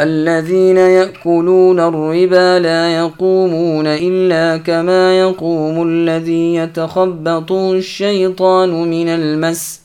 الذين يأكلون الربا لا يقومون إلا كما يقوم الذي يتخبطه الشيطان من المس.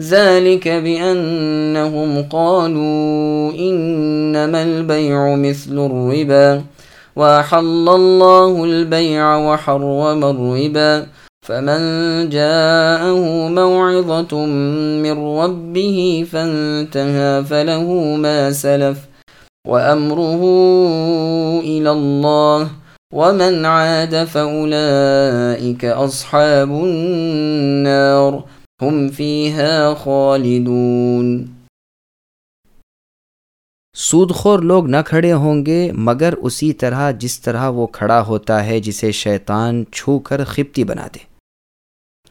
ذلك بأنهم قالوا إنما البيع مثل الربا. وحل الله البيع وحرم الربا. فمن جاءه موعظة من ربه فانتهى فله ما سلف. وأمره إلى الله ومن عاد فأولئك أصحاب النار هم فيها خالدون سود خور لوگ نہ کھڑے ہوں گے، مگر اسی طرح جس طرح وہ کھڑا ہوتا ہے، جسے شیطان چھو کر خپتی بنا دے۔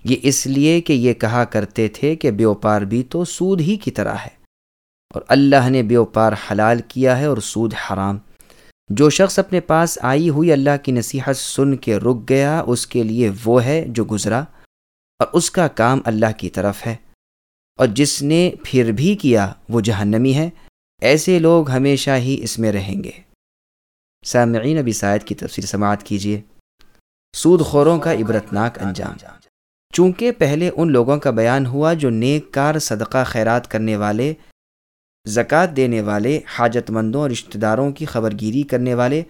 یہ اس لیے کہ یہ کہا کرتے تھے کہ بیوپار بھی تو سود ہی کی طرح ہے۔ اور اللہ نے بیوپار حلال کیا ہے اور سود حرام۔ جو شخص اپنے پاس آئی ہوئی اللہ کی نصیحت سن کے رک گیا، اس کے لیے وہ ہے جو گزرا، اور اس کا کام اللہ کی طرف ہے۔ اور جس نے پھر بھی کیا، وہ جہنمی ہے۔ ایسے لوگ ہمیشہ ہی اس میں رہیں گے۔ سامعین ابی سائد کی تفصیل سماعت کیجیے سود خوروں کا عبرتناک انجام۔ چونکہ پہلے ان لوگوں کا بیان ہوا جو نیک کار، صدقہ، خیرات کرنے والے زکوٰۃ دینے والے حاجت مندوں اور رشتہ داروں کی خبر گیری کرنے والے،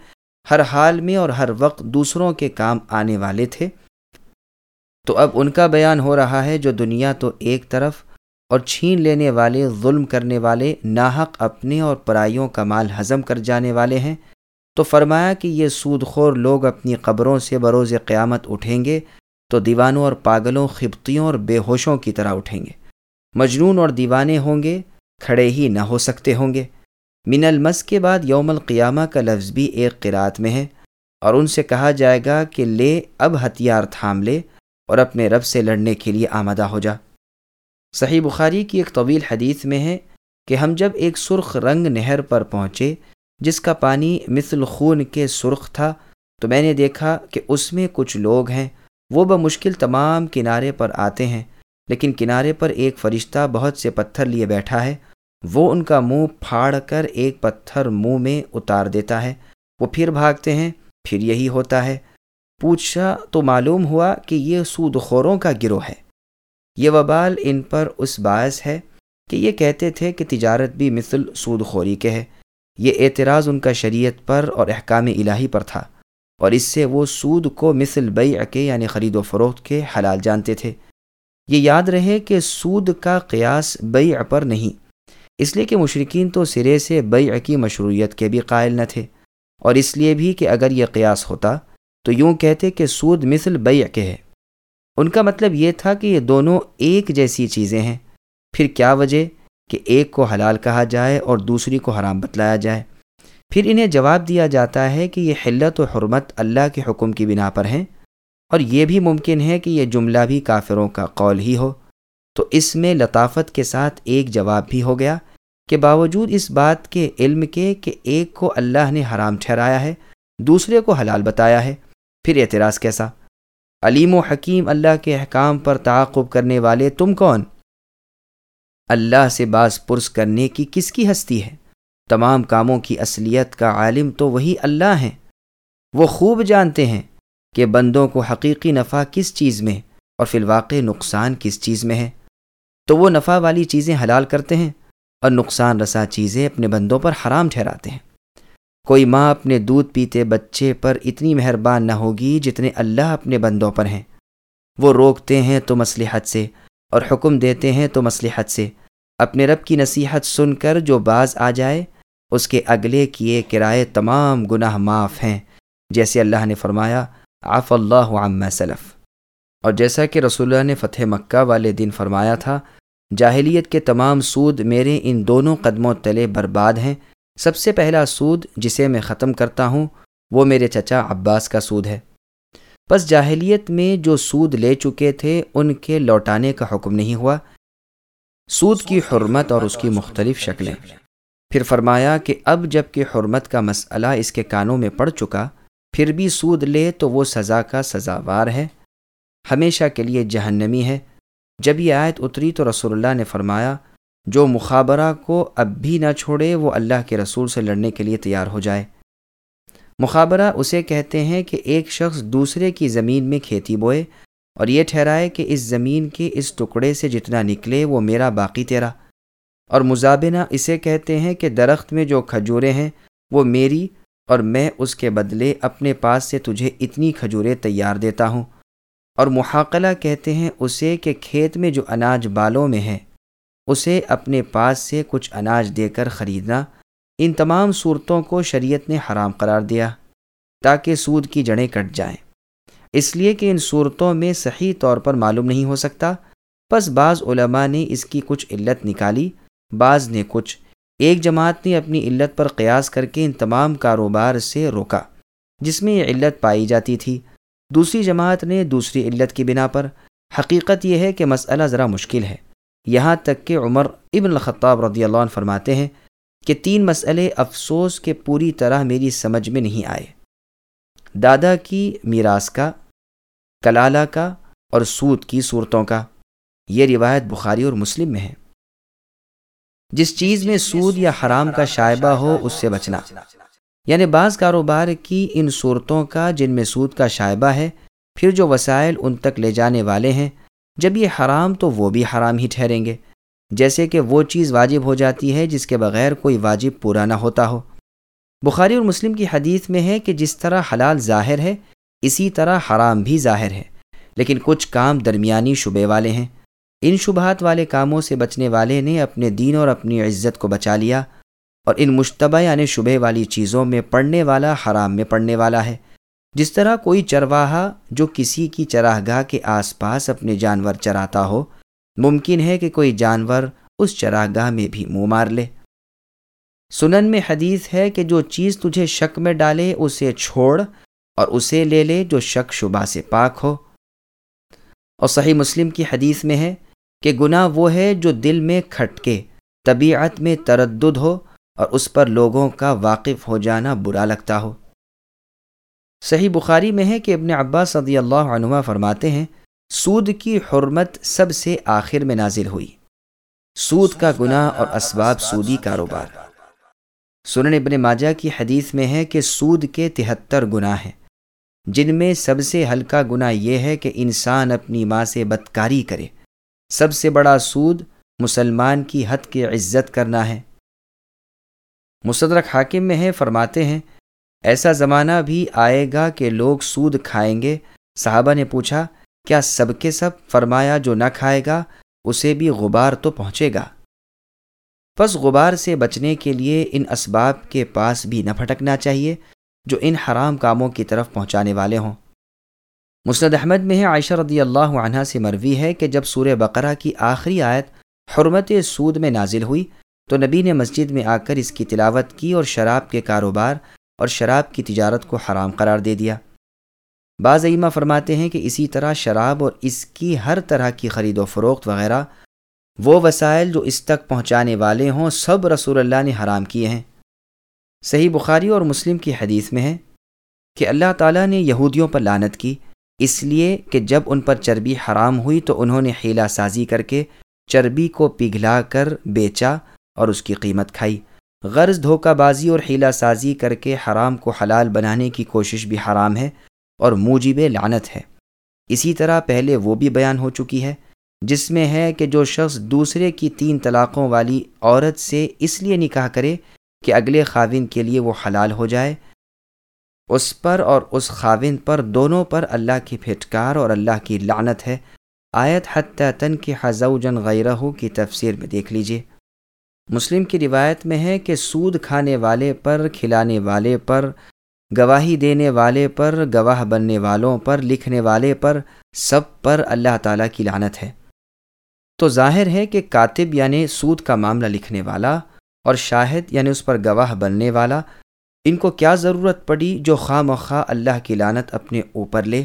ہر حال میں اور ہر وقت دوسروں کے کام آنے والے تھے۔ تو اب ان کا بیان ہو رہا ہے جو دنیا تو ایک طرف اور چھین لینے والے، ظلم کرنے والے، ناحق اپنے اور پرائیوں کا مال ہضم کر جانے والے ہیں۔ تو فرمایا کہ یہ سود خور لوگ اپنی قبروں سے بروز قیامت اٹھیں گے، تو دیوانوں اور پاگلوں، خبتیوں اور بے ہوشوں کی طرح اٹھیں گے۔ مجنون اور دیوانے ہوں گے کھڑے ہی نہ ہو سکتے ہوں گے۔ من المس کے بعد یوم القیامہ کا لفظ بھی ایک قرات میں ہے اور ان سے کہا جائے گا کہ لے، اب ہتھیار تھام لے اور اپنے رب سے لڑنے کے لیے آمدہ ہو جا۔ صحیح بخاری کی ایک طویل حدیث میں ہے کہ ہم جب ایک سرخ رنگ نہر پر پہنچے جس کا پانی مثل خون کے سرخ تھا تو میں نے دیکھا کہ اس میں کچھ لوگ ہیں، وہ بمشکل تمام کنارے پر آتے ہیں۔ لیکن کنارے پر ایک فرشتہ بہت سے پتھر لیے بیٹھا ہے۔ وہ ان کا منہ پھاڑ کر ایک پتھر منہ میں اتار دیتا ہے۔ وہ پھر بھاگتے ہیں، پھر یہی ہوتا ہے۔ پوچھا تو معلوم ہوا کہ یہ سود خوروں کا گروہ ہے۔ یہ وبال ان پر اس باعث ہے کہ یہ کہتے تھے کہ تجارت بھی مثل سود خوری کے ہے۔ یہ اعتراض ان کا شریعت پر اور احکام الہی پر تھا۔ اور اس سے وہ سود کو مثل بیع کے یعنی خرید و فروخت کے حلال جانتے تھے۔ یہ یاد رہے کہ سود کا قیاس بیع پر نہیں۔ اس لیے کہ مشرقین تو سرے سے بیع کی مشروعیت کے بھی قائل نہ تھے۔ اور اس لیے بھی کہ اگر یہ قیاس ہوتا، تو یوں کہتے کہ سود مثل بیع کے ہے۔ ان کا مطلب یہ تھا کہ یہ دونوں ایک جیسی چیزیں ہیں۔ پھر کیا وجہ؟ کہ ایک کو حلال کہا جائے اور دوسری کو حرام بتلایا جائے۔ پھر انہیں جواب دیا جاتا ہے کہ یہ حلت و حرمت اللہ کے حکم کی بنا پر ہیں۔ اور یہ بھی ممکن ہے کہ یہ جملہ بھی کافروں کا قول ہی ہو۔ تو اس میں لطافت کے ساتھ ایک جواب بھی ہو گیا کہ باوجود اس بات کے علم کے کہ ایک کو اللہ نے حرام ٹھہرایا ہے، دوسرے کو حلال بتایا ہے، پھر اعتراض کیسا؟ علیم و حکیم اللہ کے احکام پر تعاقب کرنے والے تم کون؟ اللہ سے باز پرس کرنے کی کس کی ہستی ہے؟ تمام کاموں کی اصلیت کا عالم تو وہی اللہ ہیں۔ وہ خوب جانتے ہیں۔ کہ بندوں کو حقیقی نفع کس چیز میں اور فی الواقع نقصان کس چیز میں ہے۔ تو وہ نفع والی چیزیں حلال کرتے ہیں اور نقصان رسا چیزیں اپنے بندوں پر حرام ٹھہراتے ہیں۔ کوئی ماں اپنے دودھ پیتے بچے پر اتنی مہربان نہ ہوگی جتنے اللہ اپنے بندوں پر ہیں۔ وہ روکتے ہیں تو مصلحت سے اور حکم دیتے ہیں تو مصلحت سے۔ اپنے رب کی نصیحت سن کر جو باز آ جائے، اس کے اگلے کیے کرائے تمام گناہ معاف ہیں۔ جیسے اللہ نے فرمایا آف اللہ عما سلف۔ اور جیسا کہ رسول اللہ نے فتح مکہ والے دن فرمایا تھا، جاہلیت کے تمام سود میرے ان دونوں قدموں تلے برباد ہیں۔ سب سے پہلا سود جسے میں ختم کرتا ہوں، وہ میرے چچا عباس کا سود ہے۔ بس جاہلیت میں جو سود لے چکے تھے، ان کے لوٹانے کا حکم نہیں ہوا۔ سود کی حرمت اور اس کی مختلف شکلیں۔ پھر فرمایا کہ اب جبکہ حرمت کا مسئلہ اس کے کانوں میں پڑ چکا پھر بھی سود لے تو وہ سزا کا سزاوار ہے۔ ہمیشہ کے لیے جہنمی ہے۔ جب یہ آیت اتری تو رسول اللہ نے فرمایا، جو مخابرہ کو اب بھی نہ چھوڑے، وہ اللہ کے رسول سے لڑنے کے لیے تیار ہو جائے۔ مخابرہ اسے کہتے ہیں کہ ایک شخص دوسرے کی زمین میں کھیتی بوئے اور یہ ٹھہرائے کہ اس زمین کے اس ٹکڑے سے جتنا نکلے، وہ میرا باقی تیرا۔ اور مزابنہ اسے کہتے ہیں کہ درخت میں جو کھجوریں ہیں، وہ میری اور میں اس کے بدلے اپنے پاس سے تجھے اتنی کھجوریں تیار دیتا ہوں۔ اور محاقلہ کہتے ہیں اسے کہ کھیت میں جو اناج بالوں میں ہے، اسے اپنے پاس سے کچھ اناج دے کر خریدنا۔ ان تمام صورتوں کو شریعت نے حرام قرار دیا تاکہ سود کی جڑیں کٹ جائیں۔ اس لیے کہ ان صورتوں میں صحیح طور پر معلوم نہیں ہو سکتا۔ پس بعض علماء نے اس کی کچھ علت نکالی، بعض نے کچھ ایک جماعت نے اپنی علت پر قیاس کر کے ان تمام کاروبار سے روکا، جس میں یہ علت پائی جاتی تھی۔ دوسری جماعت نے دوسری علت کی بنا پر، حقیقت یہ ہے کہ مسئلہ ذرا مشکل ہے۔ یہاں تک کہ عمر ابن الخطاب رضی اللہ عنہ فرماتے ہیں کہ تین مسئلے افسوس کے پوری طرح میری سمجھ میں نہیں آئے۔ دادا کی میراث کا، کلالہ کا اور سود کی صورتوں کا۔ یہ روایت بخاری اور مسلم میں ہے۔ جس چیز میں سود یا حرام کا شائبہ ہو، اس سے بچنا۔ یعنی بعض کاروبار کی ان صورتوں کا جن میں سود کا شائبہ ہے، پھر جو وسائل ان تک لے جانے والے ہیں، جب یہ حرام تو وہ بھی حرام ہی ٹھہریں گے۔ جیسے کہ وہ چیز واجب ہو جاتی ہے جس کے بغیر کوئی واجب پورا نہ ہوتا ہو۔ بخاری اور مسلم کی حدیث میں ہے کہ جس طرح حلال ظاہر ہے، اسی طرح حرام بھی ظاہر ہے۔ لیکن کچھ کام درمیانی شبے والے ہیں۔ ان شبہات والے کاموں سے بچنے والے نے اپنے دین اور اپنی عزت کو بچا لیا اور ان مشتبہ یعنی شبہ والی چیزوں میں پڑھنے والا حرام میں پڑھنے والا ہے۔ جس طرح کوئی چرواہا جو کسی کی چراہ گاہ کے آس پاس اپنے جانور چراتا ہو، ممکن ہے کہ کوئی جانور اس چراہ گاہ میں بھی منہ مار لے۔ سنن میں حدیث ہے کہ جو چیز تجھے شک میں ڈالے اسے چھوڑ اور اسے لے لے جو شک شبہ سے پاک ہو۔ اور صحیح مسلم کی حدیث میں ہے کہ گناہ وہ ہے جو دل میں کھٹکے، طبیعت میں تردد ہو اور اس پر لوگوں کا واقف ہو جانا برا لگتا ہو۔ صحیح بخاری میں ہے کہ ابن عباس صدی اللہ عنہ فرماتے ہیں، سود کی حرمت سب سے آخر میں نازل ہوئی۔ سود کا گناہ اور اسباب سودی کاروبار۔ سنن ابن ماجہ کی حدیث میں ہے کہ سود کے تہتر گناہ ہیں، جن میں سب سے ہلکا گناہ یہ ہے کہ انسان اپنی ماں سے بدکاری کرے۔ سب سے بڑا سود مسلمان کی حد کی عزت کرنا ہے۔ مصدرک حاکم میں ہے فرماتے ہیں، ایسا زمانہ بھی آئے گا کہ لوگ سود کھائیں گے۔ صحابہ نے پوچھا، کیا سب کے سب؟ فرمایا، جو نہ کھائے گا، اسے بھی غبار تو پہنچے گا۔ پس غبار سے بچنے کے لیے ان اسباب کے پاس بھی نہ پھٹکنا چاہیے، جو ان حرام کاموں کی طرف پہنچانے والے ہوں۔ مسند احمد میں ہے، عائشہ رضی اللہ عنہ سے مروی ہے کہ جب سورہ بقرہ کی آخری آیت حرمت سود میں نازل ہوئی تو نبی نے مسجد میں آ کر اس کی تلاوت کی اور شراب کے کاروبار اور شراب کی تجارت کو حرام قرار دے دیا۔ بعض ایمہ فرماتے ہیں کہ اسی طرح شراب اور اس کی ہر طرح کی خرید و فروخت وغیرہ وہ وسائل جو اس تک پہنچانے والے ہوں، سب رسول اللہ نے حرام کیے ہیں۔ صحیح بخاری اور مسلم کی حدیث میں ہے کہ اللہ تعالیٰ نے یہودیوں پر لانت کی اس لیے کہ جب ان پر چربی حرام ہوئی تو انہوں نے حیلہ سازی کر کے چربی کو پگھلا کر بیچا اور اس کی قیمت کھائی۔ غرض دھوکہ بازی اور حیلہ سازی کر کے حرام کو حلال بنانے کی کوشش بھی حرام ہے اور موجب لعنت ہے۔ اسی طرح پہلے وہ بھی بیان ہو چکی ہے، جس میں ہے کہ جو شخص دوسرے کی تین طلاقوں والی عورت سے اس لیے نکاح کرے کہ اگلے خاوند کے لیے وہ حلال ہو جائے اس پر اور اس خاوند پر دونوں پر اللہ کی پھٹکار اور اللہ کی لعنت ہے۔ آیت حتیٰ تن کی حضو جن غیرہ کی تفسیر میں دیکھ لیجیے۔ مسلم کی روایت میں ہے کہ سود کھانے والے پر، کھلانے والے پر، گواہی دینے والے پر، گواہ بننے والوں پر، لکھنے والے پر سب پر اللہ تعالیٰ کی لعنت ہے۔ تو ظاہر ہے کہ کاتب یعنی سود کا معاملہ لکھنے والا اور شاہد یعنی اس پر گواہ بننے والا ان کو کیا ضرورت پڑی جو خواہ مخواہ اللہ کی لانت اپنے اوپر لے؟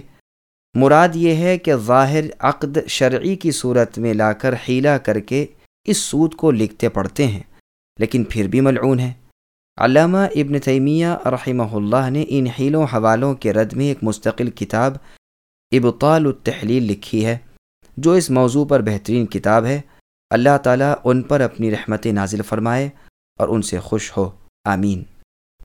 مراد یہ ہے کہ ظاہر عقد شرعی کی صورت میں لا کر حیلہ کر کے اس سود کو لکھتے پڑھتے ہیں، لیکن پھر بھی ملعون ہے علامہ ابن تیمیہ رحمہ اللہ نے ان حیلوں حوالوں کے رد میں ایک مستقل کتاب ابطال التحلیل لکھی ہے، جو اس موضوع پر بہترین کتاب ہے۔ اللہ تعالیٰ ان پر اپنی رحمت نازل فرمائے اور ان سے خوش ہو۔ آمین۔